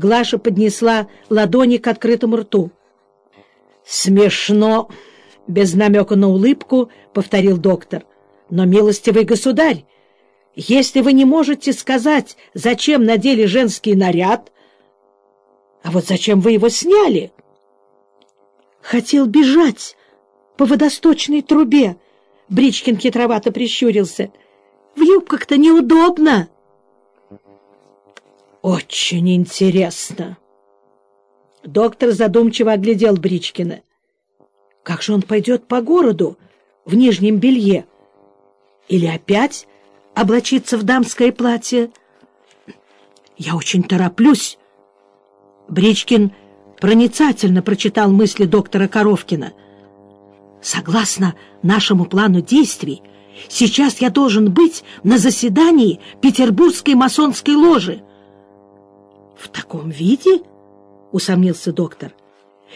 Глаша поднесла ладони к открытому рту. «Смешно!» — без намека на улыбку повторил доктор. «Но, милостивый государь, если вы не можете сказать, зачем надели женский наряд, а вот зачем вы его сняли?» «Хотел бежать по водосточной трубе», — Бричкин хитровато прищурился. «В юбках-то неудобно». «Очень интересно!» Доктор задумчиво оглядел Бричкина. «Как же он пойдет по городу в нижнем белье? Или опять облачиться в дамское платье?» «Я очень тороплюсь!» Бричкин проницательно прочитал мысли доктора Коровкина. «Согласно нашему плану действий, сейчас я должен быть на заседании Петербургской масонской ложи. «В таком виде?» — усомнился доктор.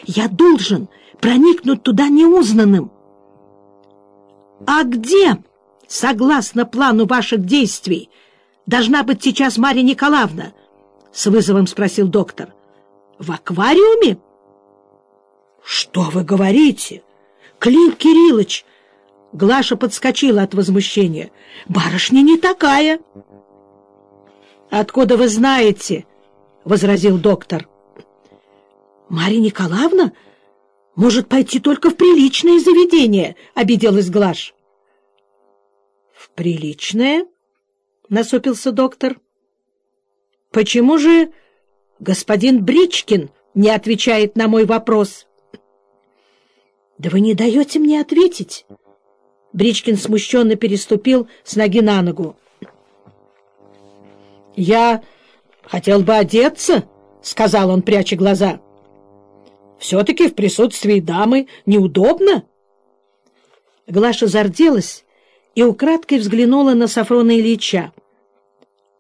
«Я должен проникнуть туда неузнанным». «А где, согласно плану ваших действий, должна быть сейчас Марья Николаевна?» — с вызовом спросил доктор. «В аквариуме?» «Что вы говорите? Клим Кириллович!» Глаша подскочила от возмущения. «Барышня не такая!» «Откуда вы знаете?» — возразил доктор. — Марья Николаевна может пойти только в приличное заведение, — обиделась Глаш. — В приличное? — насупился доктор. — Почему же господин Бричкин не отвечает на мой вопрос? — Да вы не даете мне ответить. Бричкин смущенно переступил с ноги на ногу. — Я хотел бы одеться, — сказал он, пряча глаза. — Все-таки в присутствии дамы неудобно. Глаша зарделась и украдкой взглянула на Сафрона Ильича.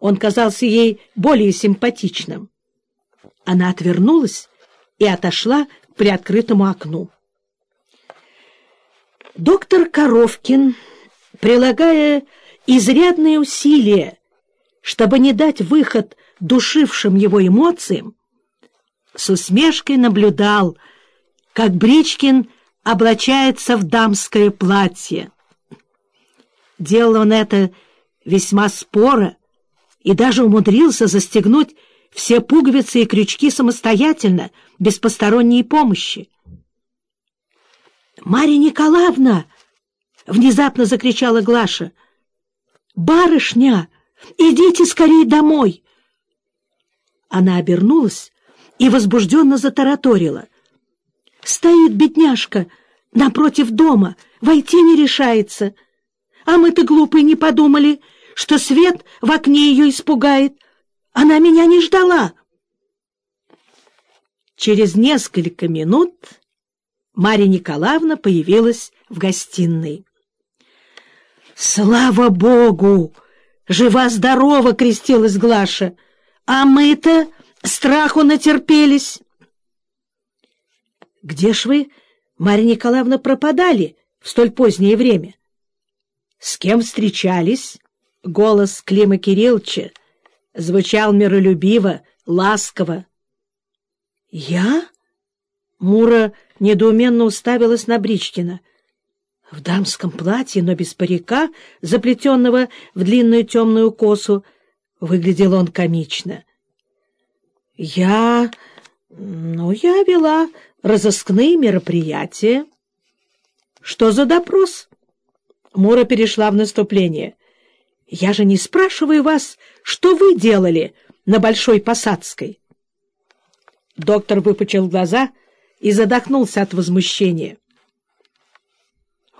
Он казался ей более симпатичным. Она отвернулась и отошла к приоткрытому окну. Доктор Коровкин, прилагая изрядные усилия, чтобы не дать выход душившим его эмоциям, с усмешкой наблюдал, как Бричкин облачается в дамское платье. Делал он это весьма споро и даже умудрился застегнуть все пуговицы и крючки самостоятельно, без посторонней помощи. «Марья Николаевна!» — внезапно закричала Глаша. «Барышня, идите скорее домой!» Она обернулась и возбужденно затараторила. «Стоит бедняжка напротив дома, войти не решается. А мы-то глупые не подумали, что свет в окне ее испугает. Она меня не ждала». Через несколько минут Марья Николаевна появилась в гостиной. «Слава Богу! Жива-здорова!» — крестилась Глаша. А мы-то страху натерпелись. — Где ж вы, Марья Николаевна, пропадали в столь позднее время? — С кем встречались? Голос Клима Кирилловича звучал миролюбиво, ласково. — Я? Мура недоуменно уставилась на Бричкина. В дамском платье, но без парика, заплетенного в длинную темную косу, Выглядел он комично. «Я... ну, я вела разыскные мероприятия». «Что за допрос?» Мура перешла в наступление. «Я же не спрашиваю вас, что вы делали на Большой Посадской?» Доктор выпучил глаза и задохнулся от возмущения.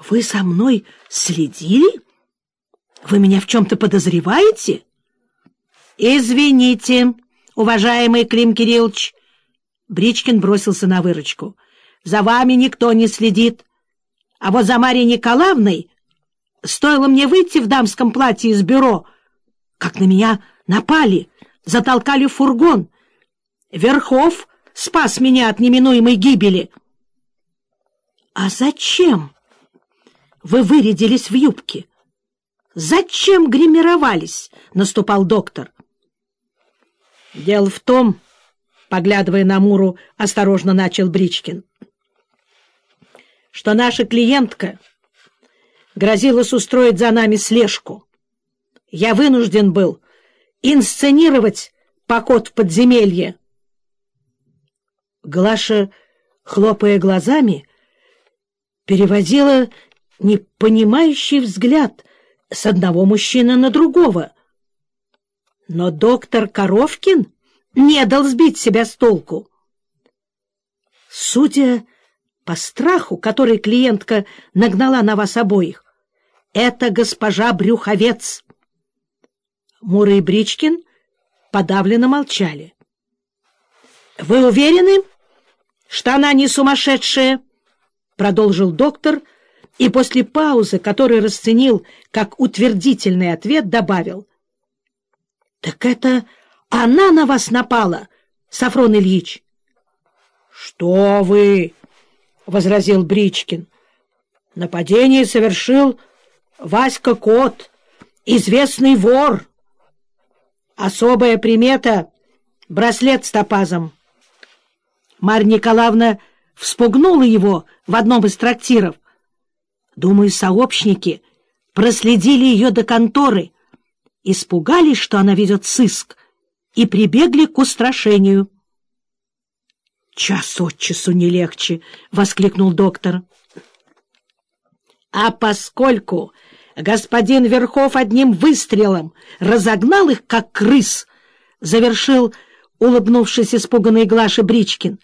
«Вы со мной следили? Вы меня в чем-то подозреваете?» «Извините, уважаемый Клим Кириллович!» Бричкин бросился на выручку. «За вами никто не следит. А вот за Марьей Николаевной стоило мне выйти в дамском платье из бюро, как на меня напали, затолкали в фургон. Верхов спас меня от неминуемой гибели». «А зачем вы вырядились в юбке?» «Зачем гримировались?» — наступал доктор. Дело в том, поглядывая на Муру, осторожно начал Бричкин. Что наша клиентка грозилась устроить за нами слежку. Я вынужден был инсценировать поход в подземелье. Глаша, хлопая глазами, переводила непонимающий взгляд с одного мужчины на другого. Но доктор Коровкин не дал сбить себя с толку. Судя по страху, который клиентка нагнала на вас обоих, это госпожа Брюховец. Мура и Бричкин подавленно молчали. — Вы уверены, что она не сумасшедшая? — продолжил доктор, и после паузы, который расценил как утвердительный ответ, добавил. — Так это она на вас напала, Сафрон Ильич? — Что вы? — возразил Бричкин. — Нападение совершил Васька Кот, известный вор. Особая примета — браслет с топазом. Марья Николаевна вспугнула его в одном из трактиров. Думаю, сообщники проследили ее до конторы, испугались, что она ведет сыск, и прибегли к устрашению. — Час от часу не легче! — воскликнул доктор. — А поскольку господин Верхов одним выстрелом разогнал их, как крыс, — завершил улыбнувшись испуганный Глаша Бричкин.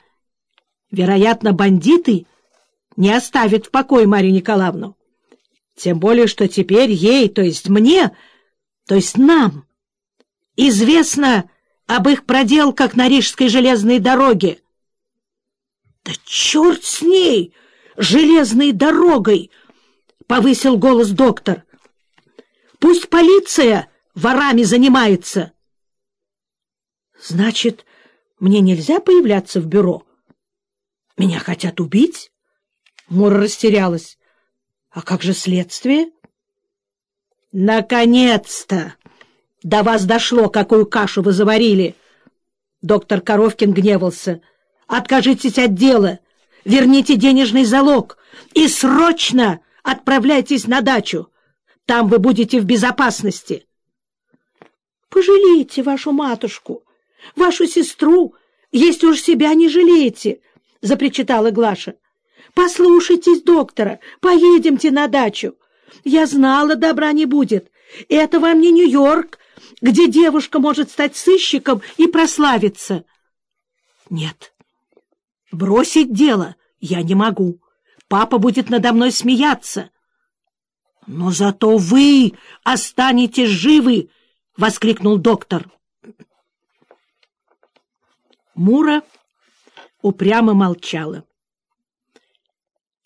Вероятно, бандиты не оставят в покое Марию Николаевну. Тем более, что теперь ей, то есть мне, то есть нам, известно об их проделках на Рижской железной дороге. — Да черт с ней, железной дорогой! — повысил голос доктор. — Пусть полиция ворами занимается. — Значит, мне нельзя появляться в бюро? Меня хотят убить? Мура растерялась. А как же следствие? Наконец-то! До вас дошло, какую кашу вы заварили. Доктор Коровкин гневался. Откажитесь от дела, верните денежный залог и срочно отправляйтесь на дачу. Там вы будете в безопасности. Пожалейте вашу матушку, вашу сестру, если уж себя не жалеете, — запричитала Глаша. — Послушайтесь доктора, поедемте на дачу. Я знала, добра не будет. Это вам не Нью-Йорк, где девушка может стать сыщиком и прославиться. — Нет, бросить дело я не могу. Папа будет надо мной смеяться. — Но зато вы останетесь живы! — воскликнул доктор. Мура упрямо молчала.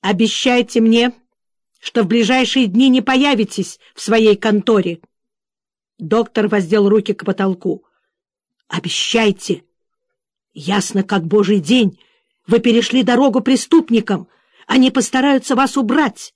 «Обещайте мне, что в ближайшие дни не появитесь в своей конторе». Доктор воздел руки к потолку. «Обещайте! Ясно, как божий день, вы перешли дорогу преступникам, они постараются вас убрать».